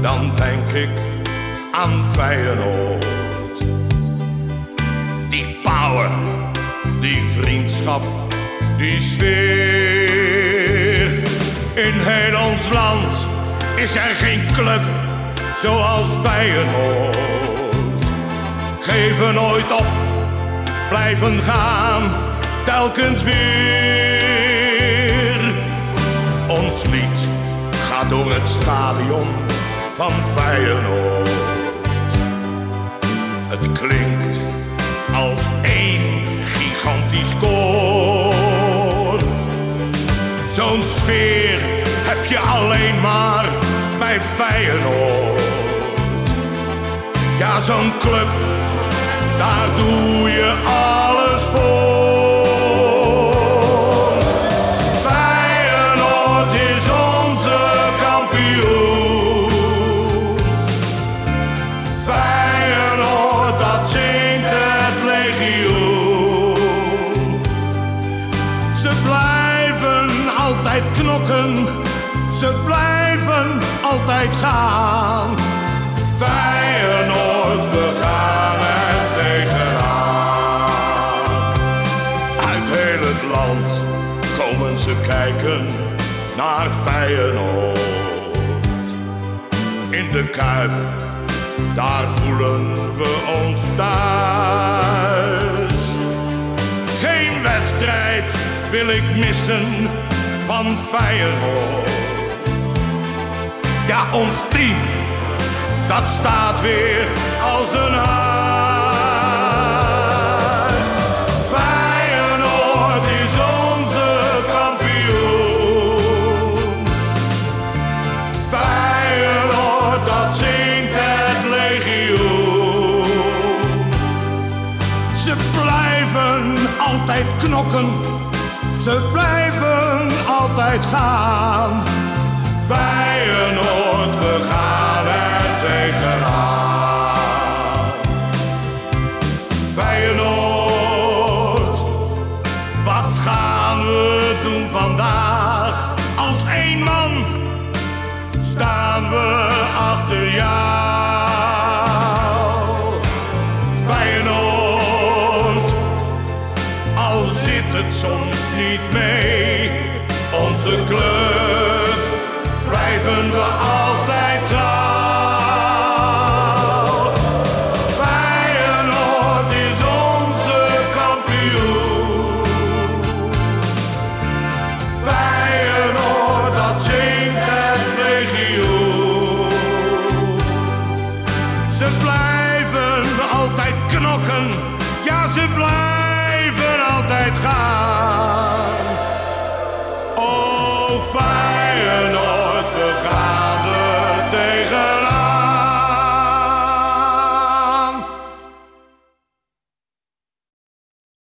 dan denk ik aan Feyenoord. Die power, die vriendschap, die sfeer. In heel ons land is er geen club zoals Feyenoord. Geven nooit op, blijven gaan, telkens weer. Door het stadion van Feyenoord. Het klinkt als één gigantisch koor. Zo'n sfeer heb je alleen maar bij Feyenoord. Ja, zo'n club, daar doe je altijd knokken, ze blijven altijd gaan. Feyenoord, we gaan er tegenaan. Uit heel het land komen ze kijken naar Feyenoord. In de Kuip, daar voelen we ons thuis. Geen wedstrijd wil ik missen van Feyenoord. Ja, ons team, dat staat weer als een huis. Feyenoord is onze kampioen. Feyenoord, dat zingt het legioen. Ze blijven altijd knokken, ze blijven altijd gaan. Feyenoord, we gaan er tegenaan. Feyenoord, wat gaan we doen vandaag? Als één man staan we achter jou. Feyenoord, al zit het soms niet mee, onze club blijven we altijd trouw. Feyenoord is onze kampioen. Feyenoord, dat zingt het legioen. Ze blijven altijd knokken, ja ze blijven altijd gaan.